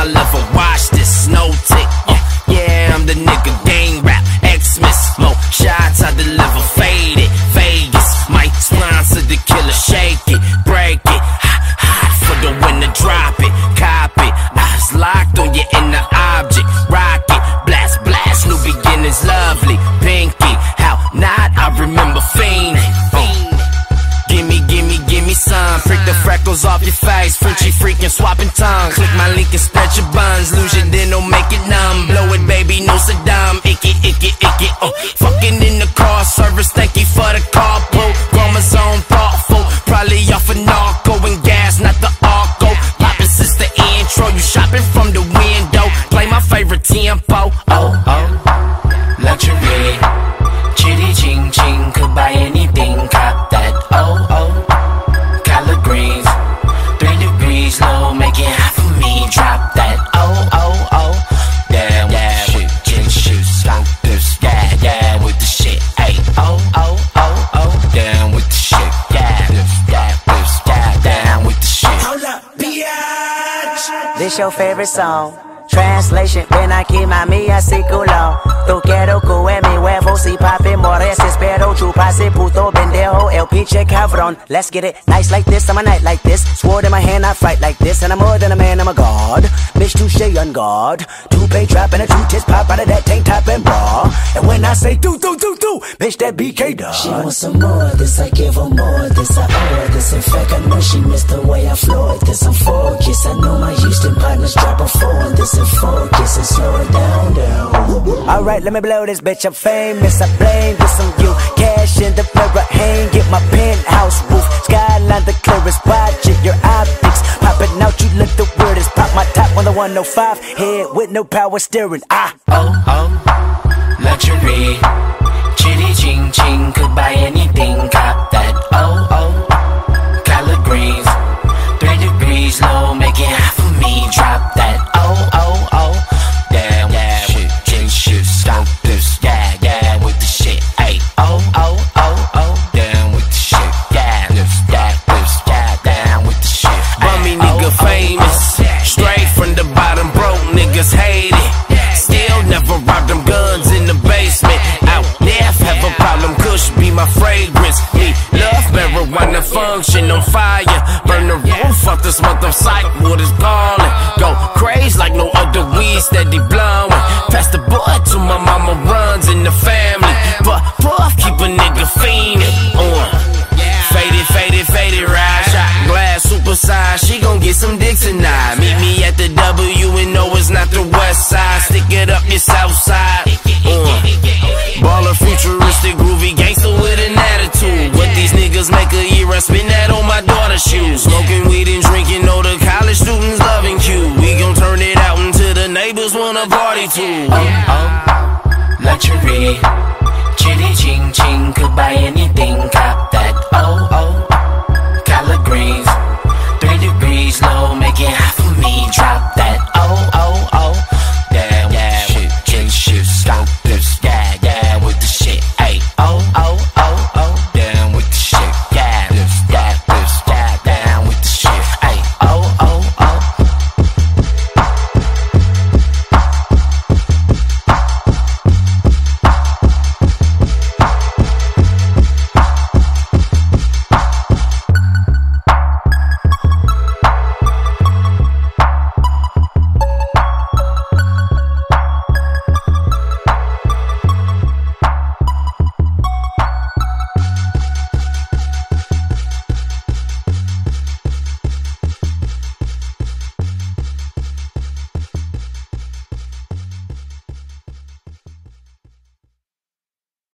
my level. Freckles off your face. Frenchy freaking swapping tongues. Click my link and spread your buns. Lose your then don't make it numb. Blow it, baby, no Saddam. Icky, icky, icky. oh. fucking in the car service. Thank you for the carpool. Chromosome thoughtful. Probably off of narco and gas, not the arco. Poppin' since the intro. You shopping from the window. Play my favorite tempo. Oh, oh. This your favorite song. Translation, When I kiss ven aquí mami así culo Tú quiero que mi huevo si papi mores Espero chupase puto pendejo el pinche cabrón Let's get it, nice like this, I'm a night like this. Sword in my hand, I fight like this And I'm more than a man, I'm a god. Bitch touche on guard Two-pay trap and a two-tits pop out of that tank top and bra. And when I say do, do, do, that BK dog She wants some more of this, I give her more of this, I owe her this. In fact, I know she missed the way I flow it. This I'm focused. I know my Houston partners drop a four on this and focus and slow it down, down. Alright, let me blow this bitch. I'm famous. I blame this on you. Cash in the mirror, hang it. My penthouse roof. Skyline the clearest. Watch it, your optics. Popping out, you look the weirdest. Pop my top on the 105. Head with no power steering. Ah. Oh oh, luxury. Chitty ching ching, could buy anything, cop that. Oh oh, on fire. Burn the roof off this mother psych. What is calling? Go crazy like no other weed steady blowing. Pass the boy to my mama runs in the family. But puff keep a nigga fiending. On. Faded, faded, faded, ride. Shot glass, super size. She gon' get some dick tonight. Meet me at the W and no, it's not the west side. Stick it up your south side. Uh. Baller, neighbors wanna party too. Oh, oh, luxury. Chitty ching ching, could buy anything, cop that. Oh, oh.